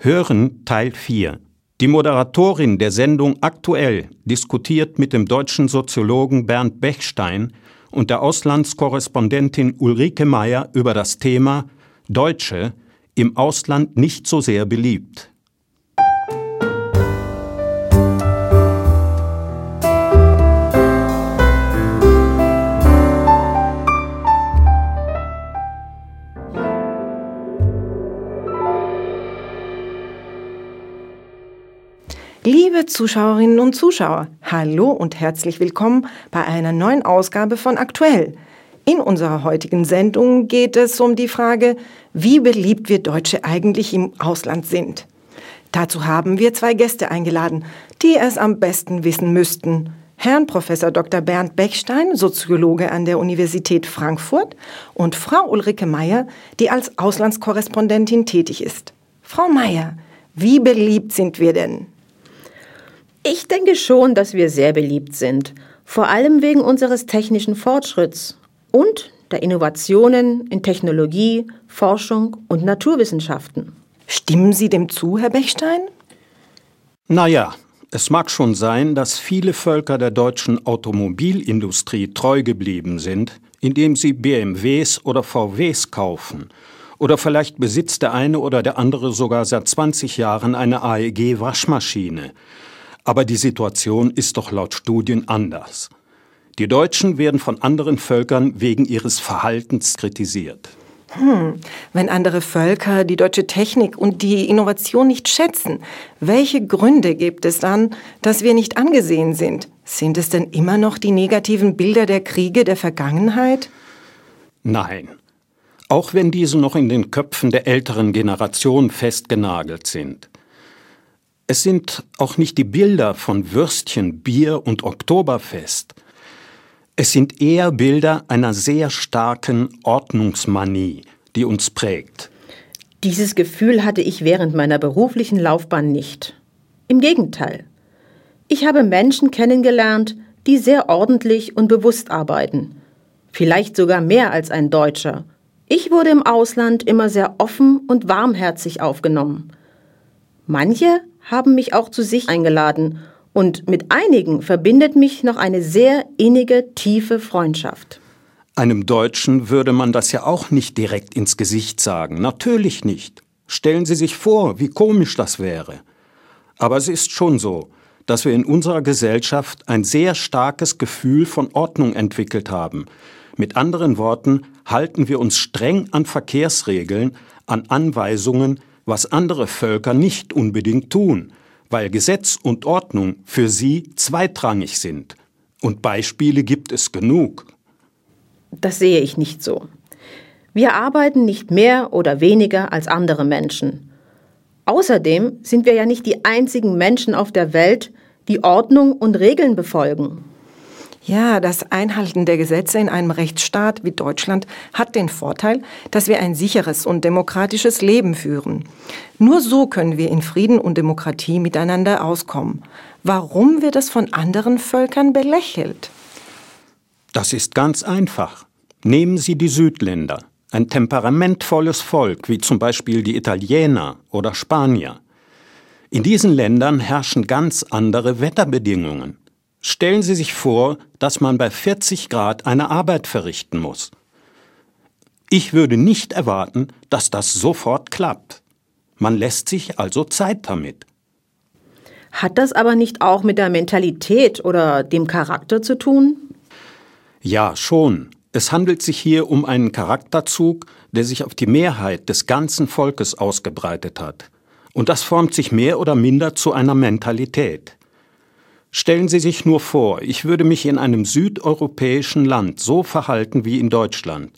Hören Teil 4. Die Moderatorin der Sendung Aktuell diskutiert mit dem deutschen Soziologen Bernd Bechstein und der Auslandskorrespondentin Ulrike Meyer über das Thema Deutsche im Ausland nicht so sehr beliebt. Liebe Zuschauerinnen und Zuschauer, hallo und herzlich willkommen bei einer neuen Ausgabe von Aktuell. In unserer heutigen Sendung geht es um die Frage, wie beliebt wir Deutsche eigentlich im Ausland sind. Dazu haben wir zwei Gäste eingeladen, die es am besten wissen müssten. Herrn Prof. Dr. Bernd Bechstein, Soziologe an der Universität Frankfurt, und Frau Ulrike Meyer, die als Auslandskorrespondentin tätig ist. Frau Meyer, wie beliebt sind wir denn? Ich denke schon, dass wir sehr beliebt sind, vor allem wegen unseres technischen Fortschritts und der Innovationen in Technologie, Forschung und Naturwissenschaften. Stimmen Sie dem zu, Herr Bechstein? Naja, es mag schon sein, dass viele Völker der deutschen Automobilindustrie treu geblieben sind, indem sie BMWs oder VWs kaufen. Oder vielleicht besitzt der eine oder der andere sogar seit 20 Jahren eine AEG-Waschmaschine. Aber die Situation ist doch laut Studien anders. Die Deutschen werden von anderen Völkern wegen ihres Verhaltens kritisiert. Hm, wenn andere Völker die deutsche Technik und die Innovation nicht schätzen, welche Gründe gibt es dann, dass wir nicht angesehen sind? Sind es denn immer noch die negativen Bilder der Kriege der Vergangenheit? Nein. Auch wenn diese noch in den Köpfen der älteren Generation festgenagelt sind. Es sind auch nicht die Bilder von Würstchen, Bier und Oktoberfest. Es sind eher Bilder einer sehr starken Ordnungsmanie, die uns prägt. Dieses Gefühl hatte ich während meiner beruflichen Laufbahn nicht. Im Gegenteil. Ich habe Menschen kennengelernt, die sehr ordentlich und bewusst arbeiten. Vielleicht sogar mehr als ein Deutscher. Ich wurde im Ausland immer sehr offen und warmherzig aufgenommen. Manche haben mich auch zu sich eingeladen und mit einigen verbindet mich noch eine sehr innige, tiefe Freundschaft. Einem Deutschen würde man das ja auch nicht direkt ins Gesicht sagen. Natürlich nicht. Stellen Sie sich vor, wie komisch das wäre. Aber es ist schon so, dass wir in unserer Gesellschaft ein sehr starkes Gefühl von Ordnung entwickelt haben. Mit anderen Worten halten wir uns streng an Verkehrsregeln, an Anweisungen, was andere Völker nicht unbedingt tun, weil Gesetz und Ordnung für sie zweitrangig sind. Und Beispiele gibt es genug. Das sehe ich nicht so. Wir arbeiten nicht mehr oder weniger als andere Menschen. Außerdem sind wir ja nicht die einzigen Menschen auf der Welt, die Ordnung und Regeln befolgen. Ja, das Einhalten der Gesetze in einem Rechtsstaat wie Deutschland hat den Vorteil, dass wir ein sicheres und demokratisches Leben führen. Nur so können wir in Frieden und Demokratie miteinander auskommen. Warum wird es von anderen Völkern belächelt? Das ist ganz einfach. Nehmen Sie die Südländer, ein temperamentvolles Volk wie zum Beispiel die Italiener oder Spanier. In diesen Ländern herrschen ganz andere Wetterbedingungen. Stellen Sie sich vor, dass man bei 40 Grad eine Arbeit verrichten muss. Ich würde nicht erwarten, dass das sofort klappt. Man lässt sich also Zeit damit. Hat das aber nicht auch mit der Mentalität oder dem Charakter zu tun? Ja, schon. Es handelt sich hier um einen Charakterzug, der sich auf die Mehrheit des ganzen Volkes ausgebreitet hat. Und das formt sich mehr oder minder zu einer Mentalität. Stellen Sie sich nur vor, ich würde mich in einem südeuropäischen Land so verhalten wie in Deutschland.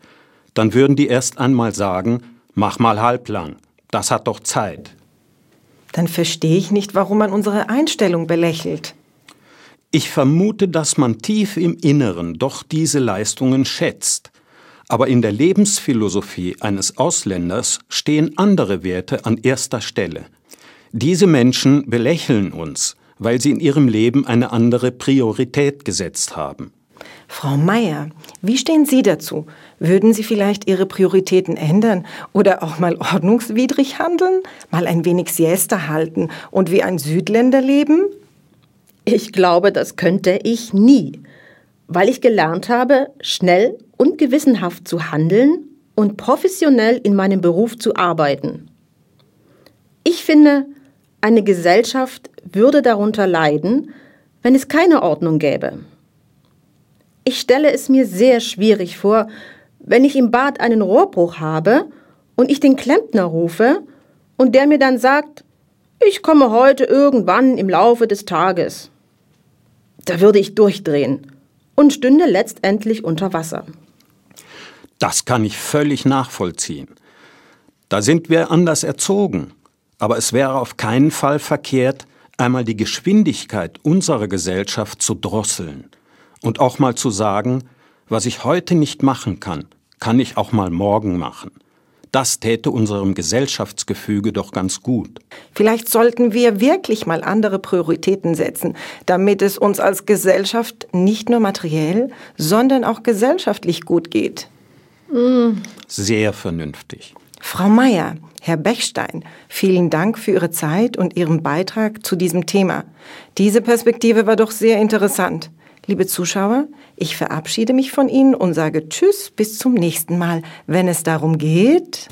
Dann würden die erst einmal sagen, mach mal halblang, das hat doch Zeit. Dann verstehe ich nicht, warum man unsere Einstellung belächelt. Ich vermute, dass man tief im Inneren doch diese Leistungen schätzt. Aber in der Lebensphilosophie eines Ausländers stehen andere Werte an erster Stelle. Diese Menschen belächeln uns, weil sie in ihrem Leben eine andere Priorität gesetzt haben. Frau Meier, wie stehen Sie dazu? Würden Sie vielleicht Ihre Prioritäten ändern oder auch mal ordnungswidrig handeln? Mal ein wenig Siesta halten und wie ein Südländer leben? Ich glaube, das könnte ich nie, weil ich gelernt habe, schnell und gewissenhaft zu handeln und professionell in meinem Beruf zu arbeiten. Ich finde, eine Gesellschaft würde darunter leiden, wenn es keine Ordnung gäbe. Ich stelle es mir sehr schwierig vor, wenn ich im Bad einen Rohrbruch habe und ich den Klempner rufe und der mir dann sagt, ich komme heute irgendwann im Laufe des Tages. Da würde ich durchdrehen und stünde letztendlich unter Wasser. Das kann ich völlig nachvollziehen. Da sind wir anders erzogen. Aber es wäre auf keinen Fall verkehrt, einmal die Geschwindigkeit unserer Gesellschaft zu drosseln und auch mal zu sagen, was ich heute nicht machen kann, kann ich auch mal morgen machen. Das täte unserem Gesellschaftsgefüge doch ganz gut. Vielleicht sollten wir wirklich mal andere Prioritäten setzen, damit es uns als Gesellschaft nicht nur materiell, sondern auch gesellschaftlich gut geht. Sehr vernünftig. Frau Meier, Herr Bechstein, vielen Dank für Ihre Zeit und Ihren Beitrag zu diesem Thema. Diese Perspektive war doch sehr interessant. Liebe Zuschauer, ich verabschiede mich von Ihnen und sage Tschüss bis zum nächsten Mal, wenn es darum geht.